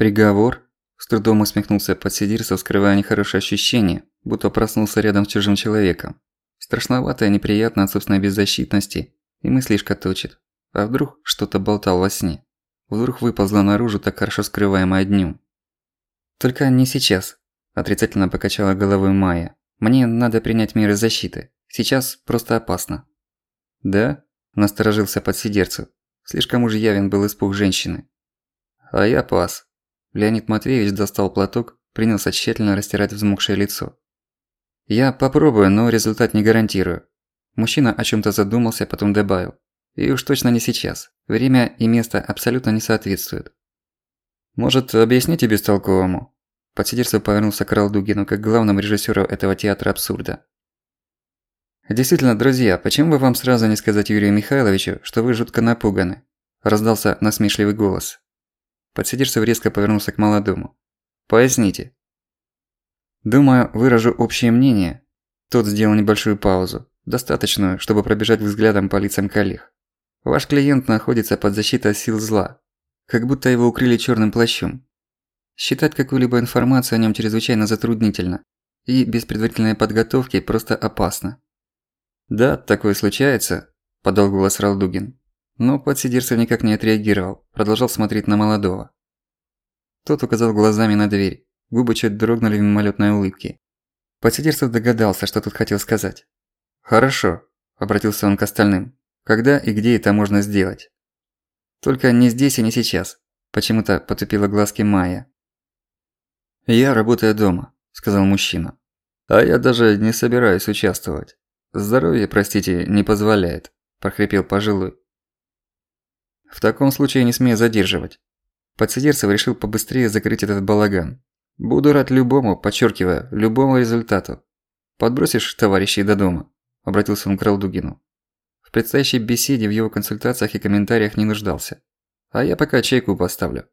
«Приговор?» – с трудом усмехнулся подсидирцев, скрывая нехорошее ощущение, будто проснулся рядом с чужим человеком. Страшновато и неприятно от собственной беззащитности, и мыслишка точит. А вдруг что-то болтал во сне? Вдруг выползла наружу так хорошо скрываемая днем? «Только не сейчас», – отрицательно покачала головой Майя. «Мне надо принять меры защиты. Сейчас просто опасно». «Да?» – насторожился подсидерцев. Слишком уж явен был испуг женщины. «А я пас». Леонид Матвеевич достал платок, принялся тщательно растирать взмокшее лицо. «Я попробую, но результат не гарантирую». Мужчина о чём-то задумался, потом добавил. «И уж точно не сейчас. Время и место абсолютно не соответствуют». «Может, объясните бестолковому?» Подсидерцев повернулся к Ралдугину, как главному режиссёру этого театра абсурда. «Действительно, друзья, почему бы вам сразу не сказать Юрию Михайловичу, что вы жутко напуганы?» Раздался насмешливый голос. Подсидерцев резко повернулся к молодому. «Поясните». «Думаю, выражу общее мнение». Тот сделал небольшую паузу, достаточную, чтобы пробежать взглядом по лицам коллег. «Ваш клиент находится под защитой сил зла, как будто его укрыли чёрным плащом. Считать какую-либо информацию о нём чрезвычайно затруднительно, и без предварительной подготовки просто опасно. «Да, такое случается», – подал голос Ралдугин. Но подсидерцев никак не отреагировал, продолжал смотреть на молодого. Тот указал глазами на дверь, губы чуть дрогнули в мимолетной улыбке. Подсидерцев догадался, что тут хотел сказать. «Хорошо», – обратился он к остальным. «Когда и где это можно сделать?» «Только не здесь и не сейчас», – почему-то потупила глазки Майя. «Я работаю дома», – сказал мужчина. «А я даже не собираюсь участвовать». «Здоровье, простите, не позволяет», – прохрипел пожилой. «В таком случае не смею задерживать». Подсидерцев решил побыстрее закрыть этот балаган. «Буду рад любому, подчеркиваю, любому результату. Подбросишь товарищей до дома?» – обратился он к Ралдугину. В предстоящей беседе в его консультациях и комментариях не нуждался. А я пока чайку поставлю.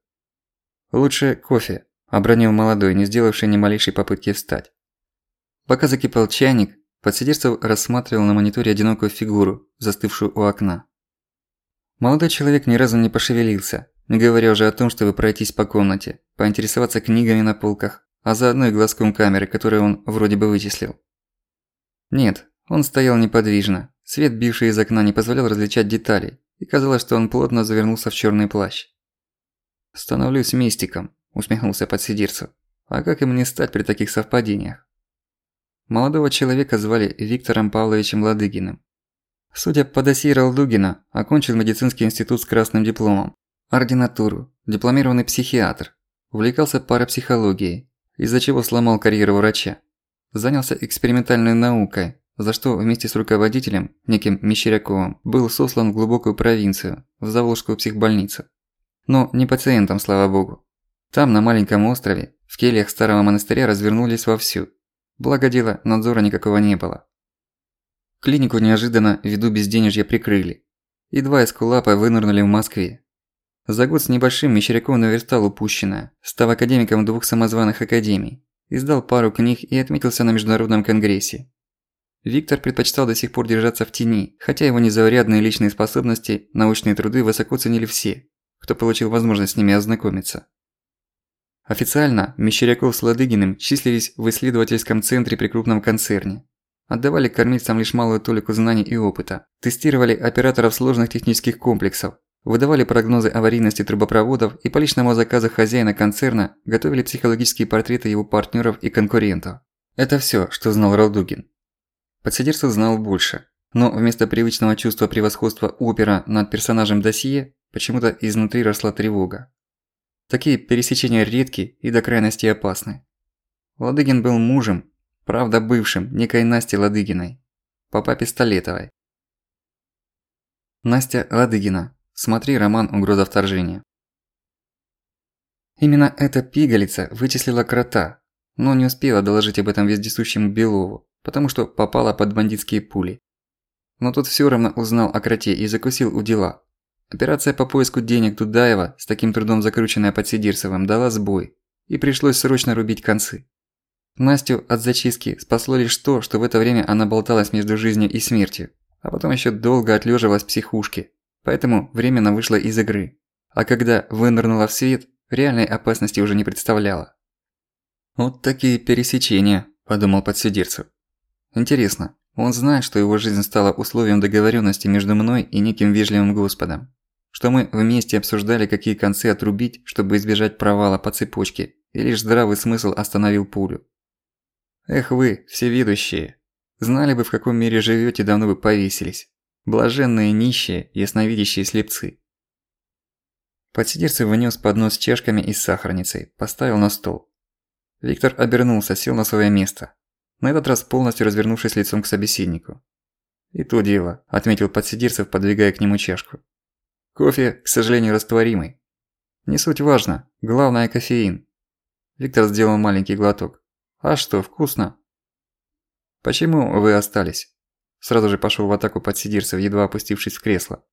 «Лучше кофе», – обронил молодой, не сделавший ни малейшей попытки встать. Пока закипал чайник, Подсидерцев рассматривал на мониторе одинокую фигуру, застывшую у окна. Молодой человек ни разу не пошевелился, не говоря уже о том, чтобы пройтись по комнате, поинтересоваться книгами на полках, а заодно и глазком камеры, которую он вроде бы вычислил. Нет, он стоял неподвижно. Свет, бивший из окна, не позволял различать детали, и казалось, что он плотно завернулся в черный плащ. «Становлюсь мистиком», – усмехнулся подсидерцев. «А как им не стать при таких совпадениях?» Молодого человека звали Виктором Павловичем Ладыгиным. Судя по досье Ралдугина, окончил медицинский институт с красным дипломом, ординатуру, дипломированный психиатр, увлекался парапсихологией, из-за чего сломал карьеру врача. Занялся экспериментальной наукой, за что вместе с руководителем, неким Мещеряковым, был сослан в глубокую провинцию, в Заволжскую психбольницу. Но не пациентом, слава богу. Там, на маленьком острове, в кельях старого монастыря развернулись вовсю. Благо дело, надзора никакого не было. Клинику неожиданно ввиду безденежья прикрыли. И два эскулапа вынырнули в Москве. За год с небольшим Мещеряков наверстал упущенное, став академиком двух самозваных академий, издал пару книг и отметился на международном конгрессе. Виктор предпочитал до сих пор держаться в тени, хотя его незаурядные личные способности, научные труды высоко ценили все, кто получил возможность с ними ознакомиться. Официально Мещеряков с Ладыгиным числились в исследовательском центре при крупном концерне. Отдавали кормильцам лишь малую толику знаний и опыта. Тестировали операторов сложных технических комплексов. Выдавали прогнозы аварийности трубопроводов и по личному заказу хозяина концерна готовили психологические портреты его партнеров и конкурентов. Это все, что знал Ралдугин. Подсидерцев знал больше. Но вместо привычного чувства превосходства опера над персонажем досье, почему-то изнутри росла тревога. Такие пересечения редки и до крайности опасны. Ладыгин был мужем, правда бывшим, некой Насти Ладыгиной, по папе Столетовой. Настя Ладыгина. Смотри роман «Угроза вторжения». Именно эта пигалица вычислила крота, но не успела доложить об этом вездесущему Белову, потому что попала под бандитские пули. Но тот всё равно узнал о кроте и закусил у дела, Операция по поиску денег Дудаева, с таким трудом закрученная под Сидирцевым, дала сбой, и пришлось срочно рубить концы. Настю от зачистки спасло лишь то, что в это время она болталась между жизнью и смертью, а потом еще долго отлеживалась в психушке, поэтому временно вышла из игры. А когда вынырнула в свет, реальной опасности уже не представляла. «Вот такие пересечения», – подумал подсидирцев. «Интересно, он знает, что его жизнь стала условием договоренности между мной и неким вежливым Господом? Что мы вместе обсуждали, какие концы отрубить, чтобы избежать провала по цепочке, и лишь здравый смысл остановил пулю? Эх вы, всевидущие! Знали бы, в каком мире живете, давно бы повесились. Блаженные нищие, ясновидящие слепцы. Подсидерцев вынес поднос с чашками и с сахарницей, поставил на стол. Виктор обернулся, сел на свое место. На этот раз полностью развернувшись лицом к собеседнику. «И то дело», – отметил подсидерцев, подвигая к нему чашку. «Кофе, к сожалению, растворимый. Не суть важно, главное – кофеин». Виктор сделал маленький глоток. «А что, вкусно?» «Почему вы остались?» Сразу же пошел в атаку подсидерцев, едва опустившись в кресло.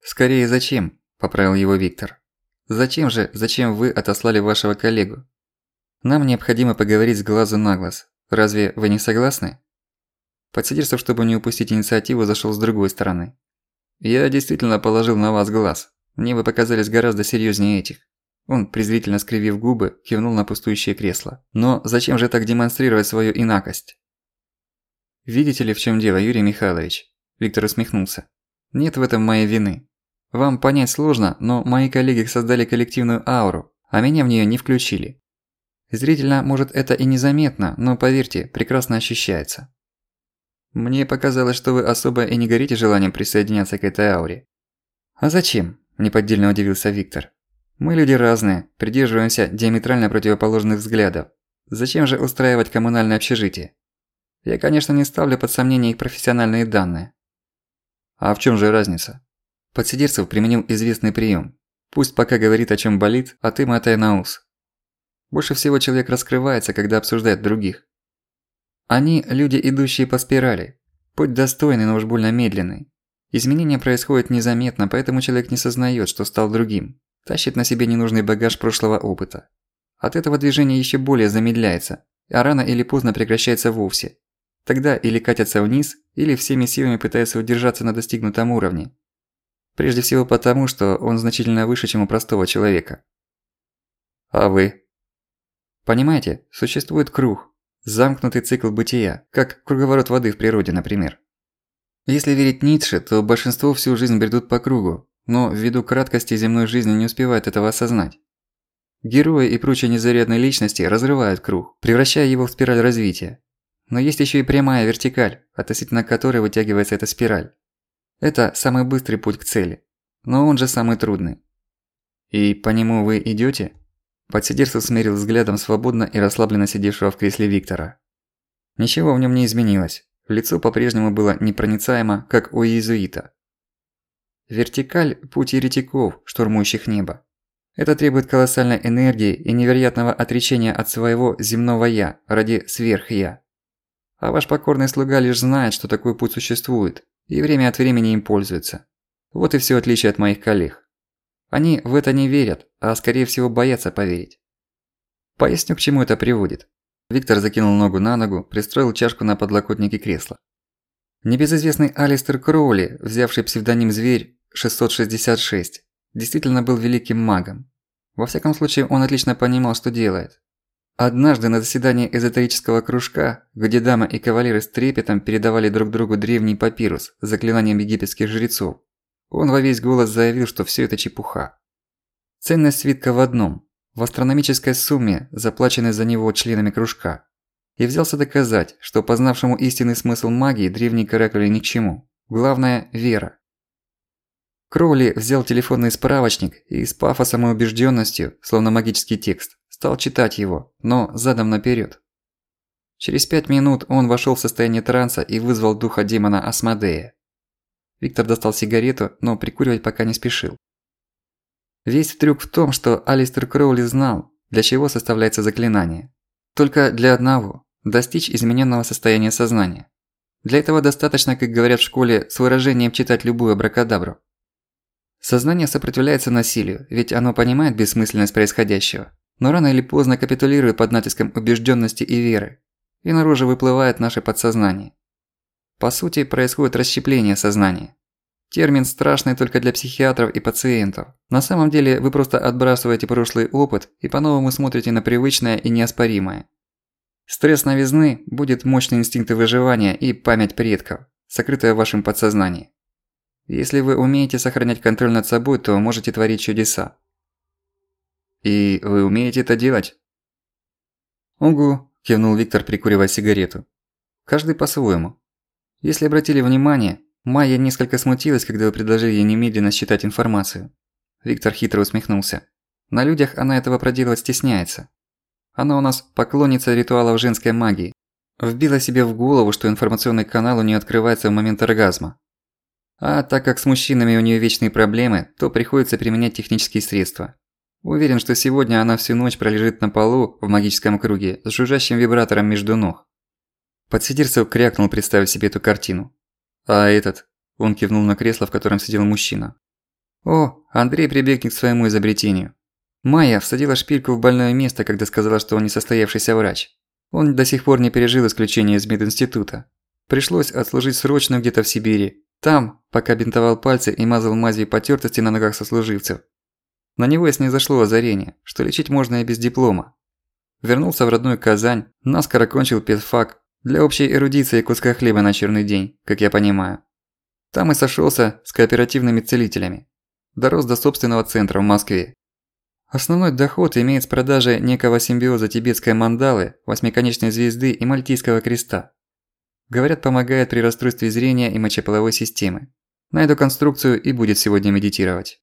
«Скорее, зачем?» – поправил его Виктор. «Зачем же, зачем вы отослали вашего коллегу? Нам необходимо поговорить с глазу на глаз. Разве вы не согласны? Подсидерцев, чтобы не упустить инициативу, зашел с другой стороны. Я действительно положил на вас глаз. Мне вы показались гораздо серьезнее этих. Он, презрительно скривив губы, кивнул на пустующее кресло. Но зачем же так демонстрировать свою инакость? Видите ли, в чем дело, Юрий Михайлович? Виктор усмехнулся. Нет в этом моей вины. Вам понять сложно, но мои коллеги создали коллективную ауру, а меня в нее не включили. Зрительно, может, это и незаметно, но поверьте, прекрасно ощущается. Мне показалось, что вы особо и не горите желанием присоединяться к этой ауре. А зачем? Неподдельно удивился Виктор. Мы люди разные, придерживаемся диаметрально противоположных взглядов. Зачем же устраивать коммунальное общежитие? Я, конечно, не ставлю под сомнение их профессиональные данные. А в чем же разница? Подсидерцев применил известный прием. Пусть пока говорит, о чем болит, а ты мотай на ус. Больше всего человек раскрывается, когда обсуждает других. Они – люди, идущие по спирали. Путь достойный, но уж больно медленный. Изменения происходят незаметно, поэтому человек не сознает, что стал другим. Тащит на себе ненужный багаж прошлого опыта. От этого движение еще более замедляется, а рано или поздно прекращается вовсе. Тогда или катятся вниз, или всеми силами пытаются удержаться на достигнутом уровне. Прежде всего потому, что он значительно выше, чем у простого человека. А вы? Понимаете, существует круг, замкнутый цикл бытия, как круговорот воды в природе, например. Если верить Ницше, то большинство всю жизнь бредут по кругу, но ввиду краткости земной жизни не успевают этого осознать. Герои и прочие незарядные личности разрывают круг, превращая его в спираль развития. Но есть еще и прямая вертикаль, относительно которой вытягивается эта спираль. Это самый быстрый путь к цели, но он же самый трудный. И по нему вы идете? Подсидерцев смерил взглядом свободно и расслабленно сидевшего в кресле Виктора. Ничего в нем не изменилось. Лицо по-прежнему было непроницаемо, как у иезуита. Вертикаль – путь еретиков, штурмующих небо. Это требует колоссальной энергии и невероятного отречения от своего земного «я» ради сверх-я. А ваш покорный слуга лишь знает, что такой путь существует, и время от времени им пользуется. Вот и всё отличие от моих коллег. Они в это не верят, а скорее всего боятся поверить. Поясню, к чему это приводит. Виктор закинул ногу на ногу, пристроил чашку на подлокотнике кресла. Небезызвестный Алистер Кроули, взявший псевдоним «Зверь 666», действительно был великим магом. Во всяком случае, он отлично понимал, что делает. Однажды на заседании эзотерического кружка, где дама и кавалеры с трепетом передавали друг другу древний папирус с заклинанием египетских жрецов, он во весь голос заявил, что все это чепуха. Ценность свитка в одном – в астрономической сумме, заплаченной за него членами кружка. И взялся доказать, что познавшему истинный смысл магии древние каракули ни к чему. Главное – вера. Кроули взял телефонный справочник и с пафосом и убежденностью, словно магический текст, стал читать его, но задом наперед. Через пять минут он вошел в состояние транса и вызвал духа демона Асмодея. Виктор достал сигарету, но прикуривать пока не спешил. Весь трюк в том, что Алистер Кроули знал, для чего составляется заклинание. Только для одного – достичь измененного состояния сознания. Для этого достаточно, как говорят в школе, с выражением читать любую абракадабру. Сознание сопротивляется насилию, ведь оно понимает бессмысленность происходящего, но рано или поздно капитулирует под натиском убежденности и веры, и наружу выплывает наше подсознание. По сути, происходит расщепление сознания. Термин страшный только для психиатров и пациентов. На самом деле вы просто отбрасываете прошлый опыт и по-новому смотрите на привычное и неоспоримое. Стресс новизны будет мощные инстинкты выживания и память предков, сокрытая в вашем подсознании. Если вы умеете сохранять контроль над собой, то можете творить чудеса. И вы умеете это делать? Угу, кивнул Виктор, прикуривая сигарету. Каждый по-своему. Если обратили внимание, Майя несколько смутилась, когда вы предложили ей немедленно считать информацию. Виктор хитро усмехнулся. На людях она этого проделывать стесняется. Она у нас поклонница ритуалов женской магии. Вбила себе в голову, что информационный канал у нее открывается в момент оргазма. А так как с мужчинами у нее вечные проблемы, то приходится применять технические средства. Уверен, что сегодня она всю ночь пролежит на полу в магическом круге с жужжащим вибратором между ног. Подсидерцев крякнул, представив себе эту картину. «А этот?» – он кивнул на кресло, в котором сидел мужчина. «О, Андрей прибегнет к своему изобретению. Майя всадила шпильку в больное место, когда сказала, что он несостоявшийся врач. Он до сих пор не пережил исключение из мединститута. Пришлось отслужить срочно где-то в Сибири. Там, пока бинтовал пальцы и мазал мазью потертости на ногах сослуживцев. На него и снизошло озарение, что лечить можно и без диплома. Вернулся в родную Казань, наскоро кончил педфак, для общей эрудиции куска хлеба на черный день, как я понимаю. Там и сошёлся с кооперативными целителями. Дорос до собственного центра в Москве. Основной доход имеет с продажи некого симбиоза тибетской мандалы, восьмиконечной звезды и мальтийского креста. Говорят, помогает при расстройстве зрения и мочеполовой системы. На эту конструкцию и будет сегодня медитировать.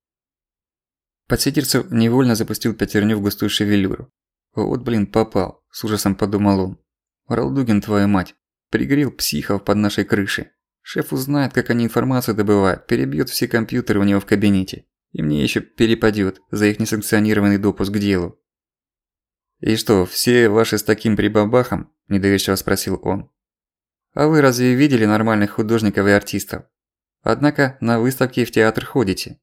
Подсидерцев невольно запустил пятерню в густую шевелюру. Вот блин, попал, с ужасом подумал он. Ралдугин, твою мать, пригрел психов под нашей крышей. Шеф узнает, как они информацию добывают, перебьет все компьютеры у него в кабинете. И мне еще перепадет за их несанкционированный допуск к делу. «И что, все ваши с таким прибабахом?» – недоверчиво спросил он. «А вы разве видели нормальных художников и артистов? Однако на выставке и в театр ходите.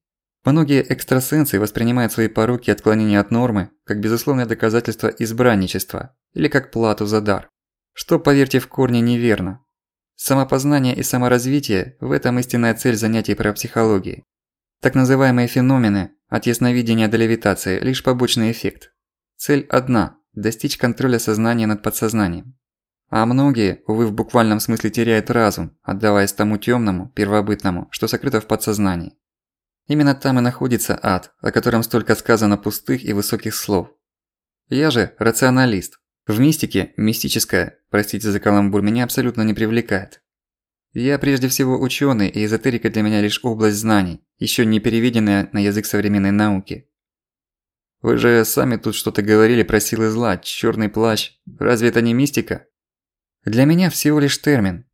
Многие экстрасенсы воспринимают свои пороки и отклонения от нормы как безусловное доказательство избранничества или как плату за дар. Что, поверьте, в корне неверно. Самопознание и саморазвитие – в этом истинная цель занятий про психологии. Так называемые феномены, от ясновидения до левитации – лишь побочный эффект. Цель одна – достичь контроля сознания над подсознанием. А многие, увы, в буквальном смысле теряют разум, отдаваясь тому тёмному, первобытному, что сокрыто в подсознании. Именно там и находится ад, о котором столько сказано пустых и высоких слов. Я же рационалист, в мистике, мистическое, простите за каламбур, меня абсолютно не привлекает. Я прежде всего учёный, и эзотерика для меня лишь область знаний, ещё не переведенная на язык современной науки. Вы же сами тут что-то говорили про силы зла, чёрный плащ. Разве это не мистика? Для меня всего лишь термин.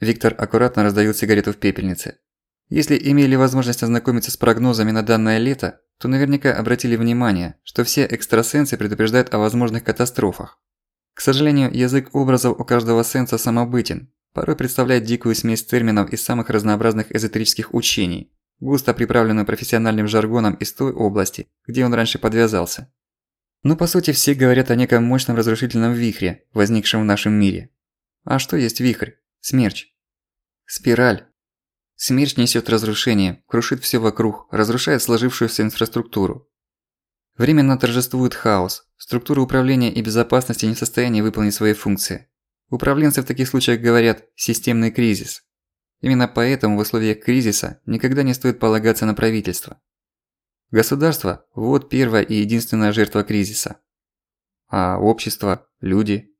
Виктор аккуратно раздаёт сигарету в пепельнице. Если имели возможность ознакомиться с прогнозами на данное лето, то наверняка обратили внимание, что все экстрасенсы предупреждают о возможных катастрофах. К сожалению, язык образов у каждого сенса самобытен, порой представляет дикую смесь терминов из самых разнообразных эзотерических учений, густо приправленную профессиональным жаргоном из той области, где он раньше подвязался. Но по сути все говорят о неком мощном разрушительном вихре, возникшем в нашем мире. А что есть вихрь? Смерч. Спираль. Смерч несет разрушение, крушит все вокруг, разрушает сложившуюся инфраструктуру. Временно торжествует хаос, Структура управления и безопасности не в состоянии выполнить свои функции. Управленцы в таких случаях говорят «системный кризис». Именно поэтому в условиях кризиса никогда не стоит полагаться на правительство. Государство – вот первая и единственная жертва кризиса. А общество, люди?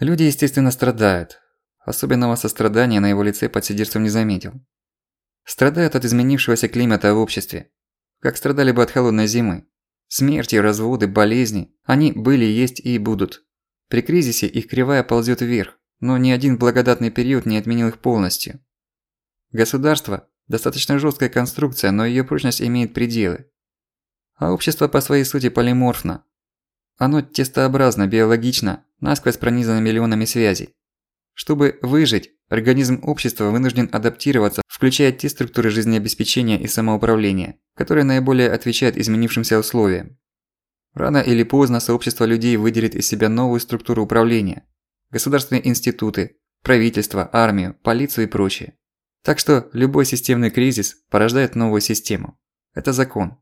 Люди, естественно, страдают. Особенного сострадания на его лице подсидерцев не заметил. Страдают от изменившегося климата в обществе. Как страдали бы от холодной зимы. Смерти, разводы, болезни – они были, есть и будут. При кризисе их кривая ползет вверх, но ни один благодатный период не отменил их полностью. Государство – достаточно жесткая конструкция, но ее прочность имеет пределы. А общество по своей сути полиморфно. Оно тестообразно, биологично, насквозь пронизано миллионами связей. Чтобы выжить, организм общества вынужден адаптироваться, включая те структуры жизнеобеспечения и самоуправления, которые наиболее отвечают изменившимся условиям. Рано или поздно сообщество людей выделит из себя новую структуру управления, государственные институты, правительство, армию, полицию и прочее. Так что любой системный кризис порождает новую систему. Это закон.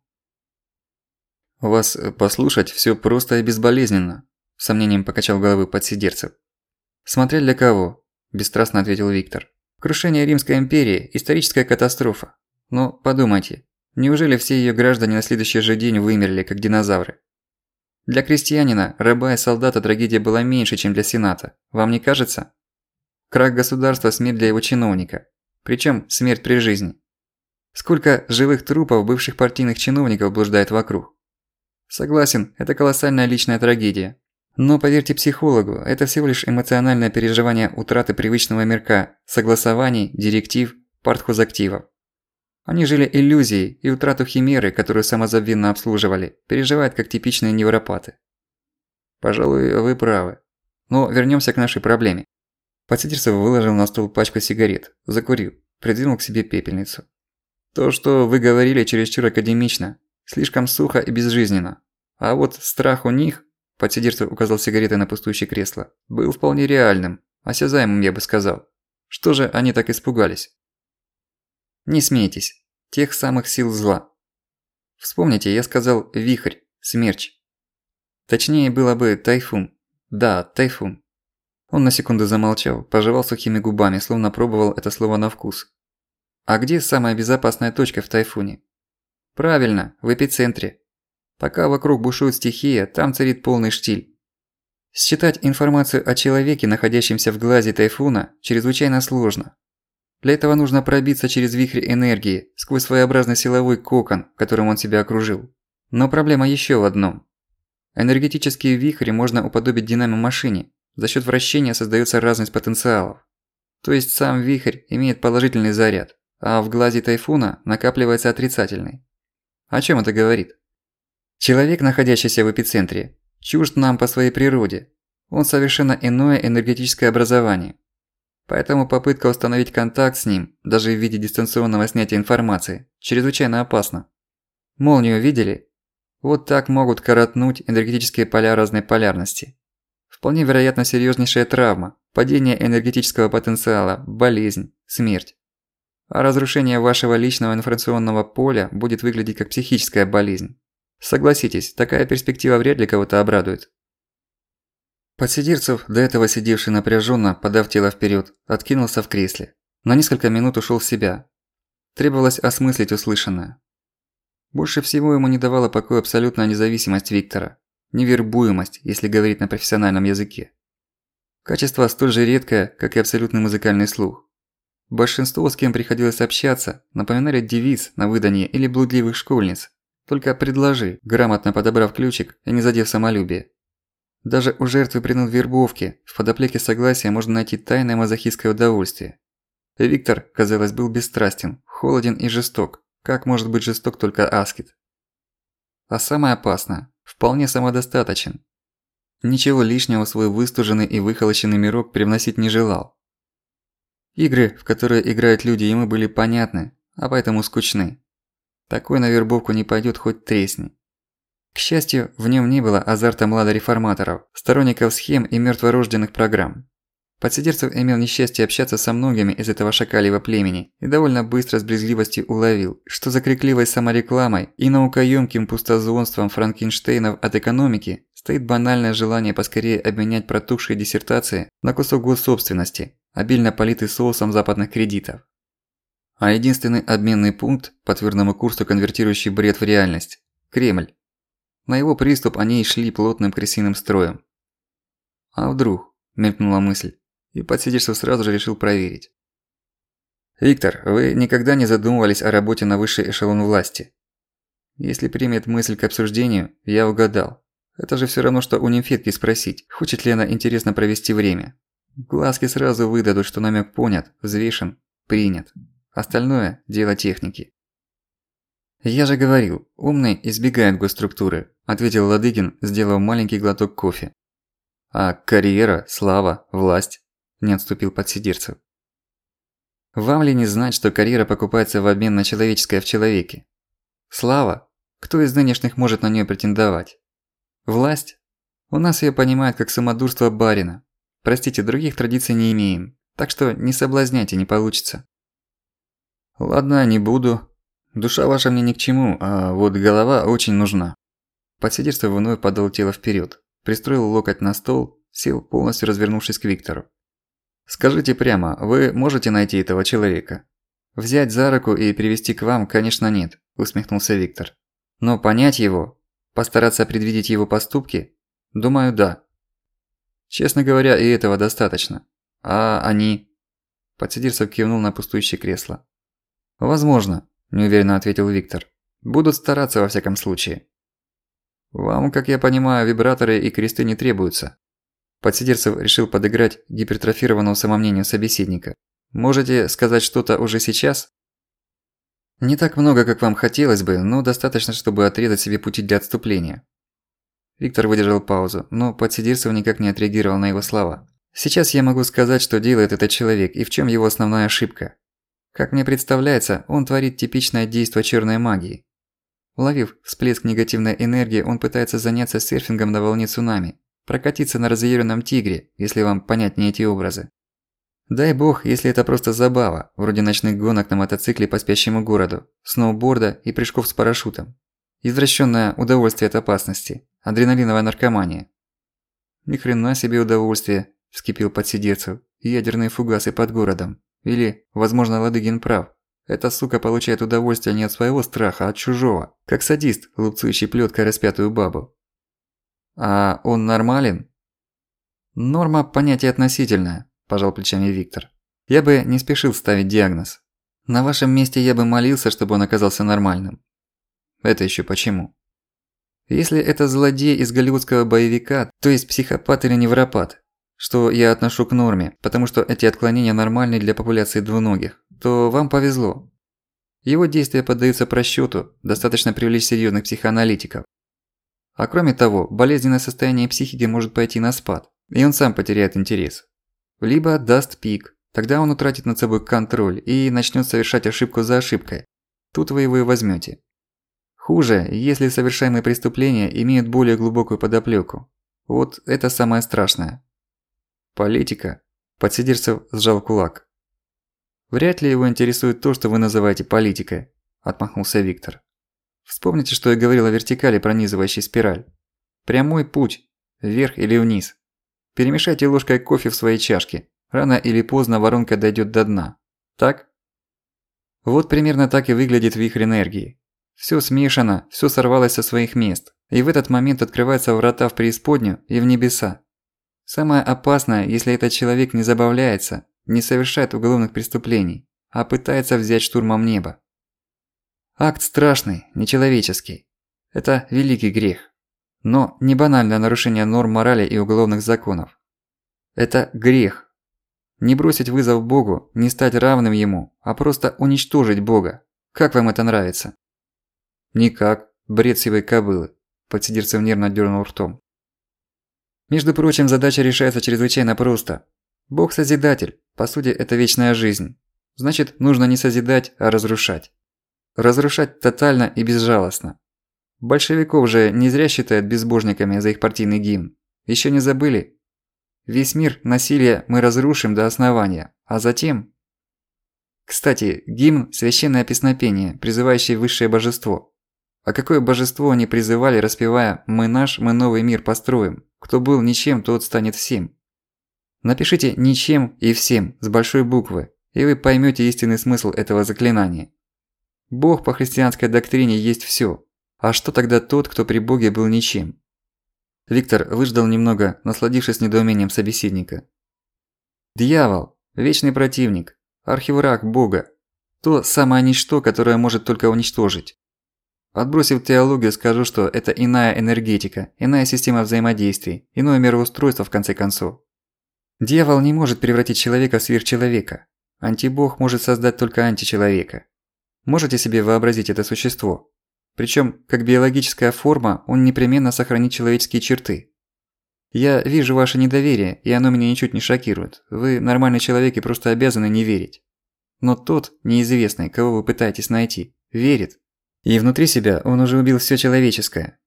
«Вас э, послушать все просто и безболезненно», – сомнением покачал головы подсидерцев. «Смотря для кого», – бесстрастно ответил Виктор. «Крушение Римской империи – историческая катастрофа. Но подумайте, неужели все ее граждане на следующий же день вымерли, как динозавры? Для крестьянина, раба и солдата трагедия была меньше, чем для сената. Вам не кажется? Крах государства – смерть для его чиновника. Причем смерть при жизни. Сколько живых трупов бывших партийных чиновников блуждает вокруг? Согласен, это колоссальная личная трагедия. Но поверьте психологу, это всего лишь эмоциональное переживание утраты привычного мирка, согласований, директив, партхозактивов. Они жили иллюзией и утрату химеры, которую самозабвенно обслуживали, переживают как типичные невропаты. Пожалуй, вы правы. Но вернёмся к нашей проблеме. Подсидерцев выложил на стол пачку сигарет, закурил, придвинул к себе пепельницу. То, что вы говорили, чересчур академично, Слишком сухо и безжизненно. А вот страх у них, подсидерцев указал сигаретой на пустующее кресло, был вполне реальным, осязаемым, я бы сказал. Что же они так испугались? Не смейтесь. Тех самых сил зла. Вспомните, я сказал «вихрь», «смерч». Точнее было бы «тайфун». Да, «тайфун». Он на секунду замолчал, пожевал сухими губами, словно пробовал это слово на вкус. А где самая безопасная точка в тайфуне? Правильно, в эпицентре. Пока вокруг бушует стихия, там царит полный штиль. Считать информацию о человеке, находящемся в глазе тайфуна, чрезвычайно сложно. Для этого нужно пробиться через вихрь энергии, сквозь своеобразный силовой кокон, которым он себя окружил. Но проблема еще в одном. Энергетические вихри можно уподобить динамо-машине. За счет вращения создается разность потенциалов. То есть сам вихрь имеет положительный заряд, а в глазе тайфуна накапливается отрицательный. О чем это говорит? Человек, находящийся в эпицентре, чужд нам по своей природе. Он совершенно иное энергетическое образование. Поэтому попытка установить контакт с ним, даже в виде дистанционного снятия информации, чрезвычайно опасна. Молнию видели? Вот так могут коротнуть энергетические поля разной полярности. Вполне вероятно серьезнейшая травма, падение энергетического потенциала, болезнь, смерть. А разрушение вашего личного информационного поля будет выглядеть как психическая болезнь. Согласитесь, такая перспектива вряд ли кого-то обрадует. Подсидирцев, до этого сидевший напряженно, подав тело вперед, откинулся в кресле. На несколько минут ушел в себя. Требовалось осмыслить услышанное. Больше всего ему не давала покоя абсолютная независимость Виктора. Невербуемость, если говорить на профессиональном языке. Качество столь же редкое, как и абсолютный музыкальный слух. Большинство, с кем приходилось общаться, напоминали девиц на выданье или блудливых школьниц. Только предложи, грамотно подобрав ключик и не задев самолюбие. Даже у жертвы принуд вербовки в подоплеке согласия можно найти тайное мазохистское удовольствие. Виктор, казалось, был бесстрастен, холоден и жесток. Как может быть жесток только Аскет? А самое опасное – вполне самодостаточен. Ничего лишнего в свой выстуженный и выхолощенный мирок привносить не желал. Игры, в которые играют люди, ему были понятны, а поэтому скучны. Такой на вербовку не пойдет хоть тресни. К счастью, в нем не было азарта младореформаторов, сторонников схем и мертворожденных программ. Подсидерцев имел несчастье общаться со многими из этого шакалего племени и довольно быстро с брезгливостью уловил, что за крикливой саморекламой и наукоёмким пустозонством Франкенштейнов от экономики стоит банальное желание поскорее обменять протухшие диссертации на кусок госсобственности, обильно политый соусом западных кредитов. А единственный обменный пункт, по твердому курсу конвертирующий бред в реальность – Кремль. На его приступ они и шли плотным крысиным строем. А вдруг, мелькнула мысль, и подсидишься сразу же решил проверить. Виктор, вы никогда не задумывались о работе на высший эшелон власти? Если примет мысль к обсуждению, я угадал. Это же всё равно, что у нимфетки спросить, хочет ли она интересно провести время. Глазки сразу выдадут, что намек понят, взвешен, принят. Остальное – дело техники. «Я же говорил, умный избегает госструктуры», – ответил Ладыгин, сделав маленький глоток кофе. «А карьера, слава, власть?» – не отступил подсидерцев. «Вам ли не знать, что карьера покупается в обмен на человеческое в человеке? Слава? Кто из нынешних может на неё претендовать? Власть? У нас её понимают как самодурство барина, Простите, других традиций не имеем, так что не соблазняйте, не получится. Ладно, не буду. Душа ваша мне ни к чему, а вот голова очень нужна. Подсидерство вновь подал тело вперед, пристроил локоть на стол, сел, полностью развернувшись к Виктору. «Скажите прямо, вы можете найти этого человека?» «Взять за руку и привести к вам, конечно, нет», – усмехнулся Виктор. «Но понять его, постараться предвидеть его поступки? Думаю, да». «Честно говоря, и этого достаточно. А они?» Подсидерцев кивнул на пустующее кресло. «Возможно», – неуверенно ответил Виктор. «Будут стараться во всяком случае». «Вам, как я понимаю, вибраторы и кресты не требуются». Подсидерцев решил подыграть гипертрофированному самомнению собеседника. «Можете сказать что-то уже сейчас?» «Не так много, как вам хотелось бы, но достаточно, чтобы отрезать себе пути для отступления». Виктор выдержал паузу, но Подсидерцев никак не отреагировал на его слова. «Сейчас я могу сказать, что делает этот человек и в чем его основная ошибка. Как мне представляется, он творит типичное действие черной магии. Уловив всплеск негативной энергии, он пытается заняться серфингом на волне цунами, прокатиться на разъяренном тигре, если вам понятнее эти образы. Дай бог, если это просто забава, вроде ночных гонок на мотоцикле по спящему городу, сноуборда и прыжков с парашютом. Извращенное удовольствие от опасности, адреналиновая наркомания. Ни хрена себе удовольствие, вскипел подсидецев, ядерные фугасы под городом. Или, возможно, Ладыгин прав. Эта сука получает удовольствие не от своего страха, а от чужого. Как садист, лупцующий плёткой распятую бабу. А он нормален? Норма – понятие относительное, пожал плечами Виктор. Я бы не спешил ставить диагноз. На вашем месте я бы молился, чтобы он оказался нормальным. Это ещё почему? Если это злодей из голливудского боевика, то есть психопат или невропат, что я отношу к норме, потому что эти отклонения нормальны для популяции двуногих, то вам повезло. Его действия поддаются просчёту, достаточно привлечь серьёзных психоаналитиков. А кроме того, болезненное состояние психики может пойти на спад, и он сам потеряет интерес. Либо даст пик, тогда он утратит над собой контроль и начнёт совершать ошибку за ошибкой. Тут вы его и возьмёте. Хуже, если совершаемые преступления имеют более глубокую подоплёку. Вот это самое страшное. Политика. Подсидерцев сжал кулак. Вряд ли его интересует то, что вы называете политикой, отмахнулся Виктор. Вспомните, что я говорил о вертикали, пронизывающей спираль. Прямой путь, вверх или вниз. Перемешайте ложкой кофе в своей чашке. Рано или поздно воронка дойдет до дна. Так? Вот примерно так и выглядит вихрь энергии. Всё смешано, всё сорвалось со своих мест. И в этот момент открываются врата в преисподнюю и в небеса. Самое опасное, если этот человек не забавляется, не совершает уголовных преступлений, а пытается взять штурмом небо. Акт страшный, нечеловеческий. Это великий грех. Но не банальное нарушение норм морали и уголовных законов. Это грех. Не бросить вызов Богу, не стать равным Ему, а просто уничтожить Бога. Как вам это нравится? Никак. Бред сивой кобылы. Подсидерцев нервно дернул ртом. Между прочим, задача решается чрезвычайно просто. Бог Созидатель, по сути, это вечная жизнь. Значит, нужно не созидать, а разрушать. Разрушать тотально и безжалостно. Большевиков же не зря считают безбожниками за их партийный гимн. Еще не забыли? Весь мир насилия мы разрушим до основания, а затем... Кстати, гимн – священное песнопение, призывающее высшее божество. А какое божество они призывали, распевая «Мы наш, мы новый мир построим»? Кто был ничем, тот станет всем. Напишите «ничем» и «всем» с большой буквы, и вы поймете истинный смысл этого заклинания. Бог по христианской доктрине есть всё. А что тогда тот, кто при Боге был ничем? Виктор выждал немного, насладившись недоумением собеседника. Дьявол, вечный противник, архивраг Бога. То самое ничто, которое может только уничтожить. Отбросив теологию, скажу, что это иная энергетика, иная система взаимодействий, иное мироустройство в конце концов. Дьявол не может превратить человека в сверхчеловека. Антибог может создать только античеловека. Можете себе вообразить это существо? Причем, как биологическая форма, он непременно сохранит человеческие черты. Я вижу ваше недоверие, и оно меня ничуть не шокирует. Вы нормальный человек и просто обязаны не верить. Но тот, неизвестный, кого вы пытаетесь найти, верит и внутри себя он уже убил всё человеческое.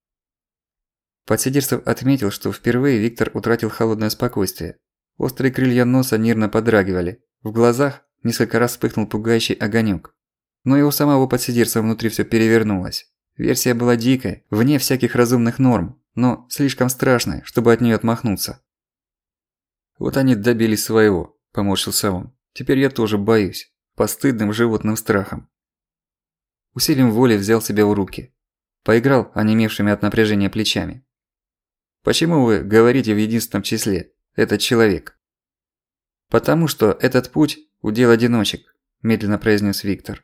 Подсидерцев отметил, что впервые Виктор утратил холодное спокойствие. Острые крылья носа нервно подрагивали. В глазах несколько раз вспыхнул пугающий огонёк. но и у самого подсидерца внутри всё перевернулось. Версия была дикой, вне всяких разумных норм, но слишком страшной, чтобы от неё отмахнуться. «Вот они добились своего», – поморщился он. «Теперь я тоже боюсь, постыдным животным страхом». Усилием воли взял себя в руки. Поиграл онемевшими от напряжения плечами. «Почему вы говорите в единственном числе? Этот человек?» «Потому что этот путь – удел одиночек», – медленно произнес Виктор.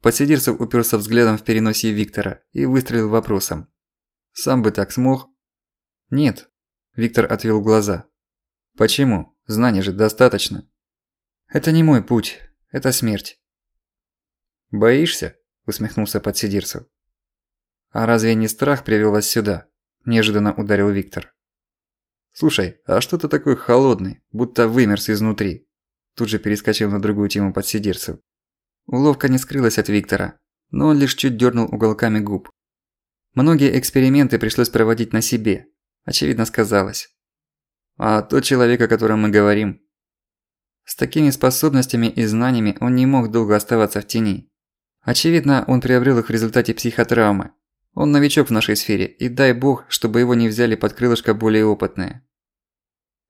Подсидерцев уперся взглядом в переносе Виктора и выстрелил вопросом. «Сам бы так смог?» «Нет», – Виктор отвел глаза. «Почему? Знаний же достаточно». «Это не мой путь, это смерть». «Боишься?» – усмехнулся Подсидерцев. «А разве не страх привел вас сюда?» – неожиданно ударил Виктор. «Слушай, а что ты такой холодный, будто вымерз изнутри?» Тут же перескочил на другую тему подсидерцев. Уловка не скрылась от Виктора, но он лишь чуть дернул уголками губ. Многие эксперименты пришлось проводить на себе. Очевидно сказалось. А тот человек, о котором мы говорим... С такими способностями и знаниями он не мог долго оставаться в тени. Очевидно, он приобрел их в результате психотравмы, он новичок в нашей сфере, и дай бог, чтобы его не взяли под крылышко более опытные.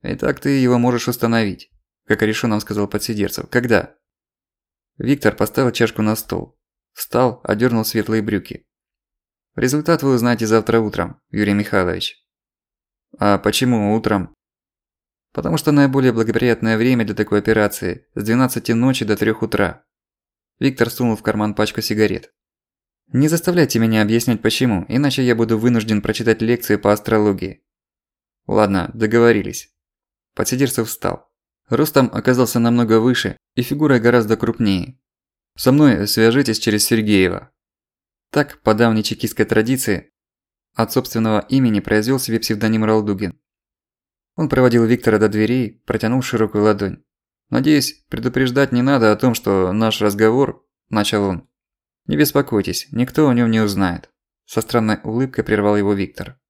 Итак, ты его можешь установить, как решено сказал подсидерцев. Когда? Виктор поставил чашку на стол. Встал, одернул светлые брюки. Результат вы узнаете завтра утром, Юрий Михайлович. А почему утром? Потому что наиболее благоприятное время для такой операции с 12 ночи до 3 утра. Виктор сунул в карман пачку сигарет. Не заставляйте меня объяснять почему, иначе я буду вынужден прочитать лекции по астрологии. Ладно, договорились. Подсидерцев встал. Ростом оказался намного выше и фигурой гораздо крупнее. Со мной свяжитесь через Сергеева. Так, по давней чекистской традиции, от собственного имени произвел себе псевдоним Ралдугин. Он проводил Виктора до дверей, протянув широкую ладонь. «Надеюсь, предупреждать не надо о том, что наш разговор...» – начал он. «Не беспокойтесь, никто о нем не узнает», – со странной улыбкой прервал его Виктор.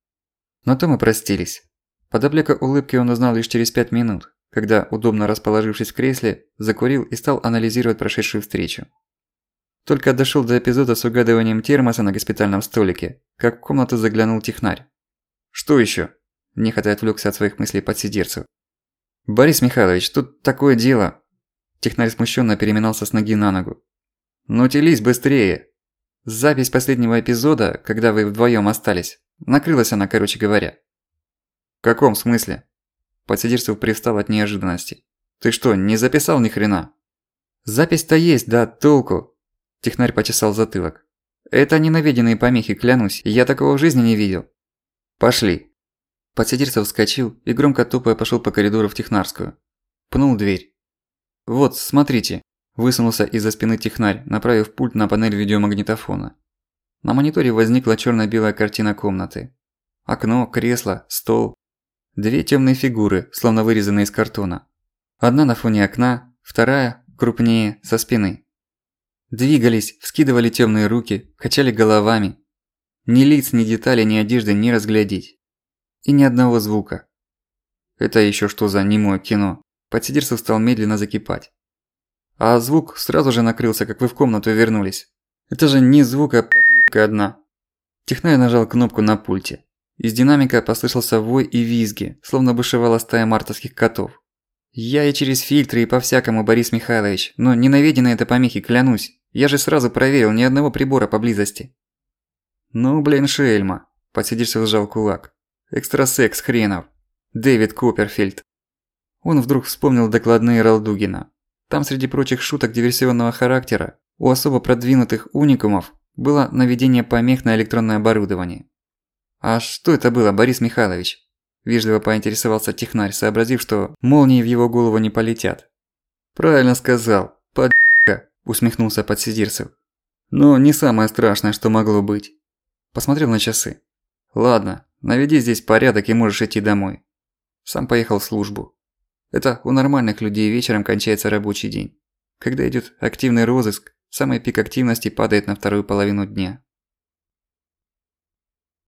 На то мы простились. Подоблека улыбки он узнал лишь через пять минут, когда, удобно расположившись в кресле, закурил и стал анализировать прошедшую встречу. Только дошел до эпизода с угадыванием термоса на госпитальном столике, как в комнату заглянул технарь. «Что еще? нехотя отвлекся от своих мыслей подсидерцев. «Борис Михайлович, тут такое дело!» Технарь смущенно переминался с ноги на ногу. «Ну телись быстрее!» Запись последнего эпизода, когда вы вдвоем остались. Накрылась она, короче говоря. «В каком смысле?» Подсидерцев привстал от неожиданности. «Ты что, не записал ни хрена?» «Запись-то есть, да, толку!» Технарь почесал затылок. «Это ненавиденные помехи, клянусь, я такого в жизни не видел». «Пошли!» Подсидерцев вскочил и громко топая пошел по коридору в Технарскую. Пнул дверь. «Вот, смотрите, Высунулся из-за спины технарь, направив пульт на панель видеомагнитофона. На мониторе возникла черно-белая картина комнаты. Окно, кресло, стол. Две темные фигуры, словно вырезанные из картона. Одна на фоне окна, вторая, крупнее, со спины. Двигались, вскидывали темные руки, качали головами. Ни лиц, ни деталей, ни одежды не разглядеть. И ни одного звука. Это еще что за немое кино? Подсидерцев стал медленно закипать. А звук сразу же накрылся, как вы в комнату вернулись. Это же не звук, а подъебка одна. Технарь нажал кнопку на пульте. Из динамика послышался вой и визги, словно бушевала стая мартовских котов. Я и через фильтры, и по-всякому, Борис Михайлович, но ненавиденные это помехи, клянусь. Я же сразу проверил, ни одного прибора поблизости. Ну, блин, шельма. Подсидишься сжал кулак. Экстрасекс хренов. Дэвид Куперфильд. Он вдруг вспомнил докладные Ралдугина. Там среди прочих шуток диверсионного характера у особо продвинутых уникумов было наведение помех на электронное оборудование. «А что это было, Борис Михайлович?» – вежливо поинтересовался технарь, сообразив, что молнии в его голову не полетят. «Правильно сказал, подъёбка», – усмехнулся подсидирцев. «Но не самое страшное, что могло быть». Посмотрел на часы. «Ладно, наведи здесь порядок и можешь идти домой». Сам поехал в службу. Это у нормальных людей вечером кончается рабочий день. Когда идет активный розыск, самый пик активности падает на вторую половину дня.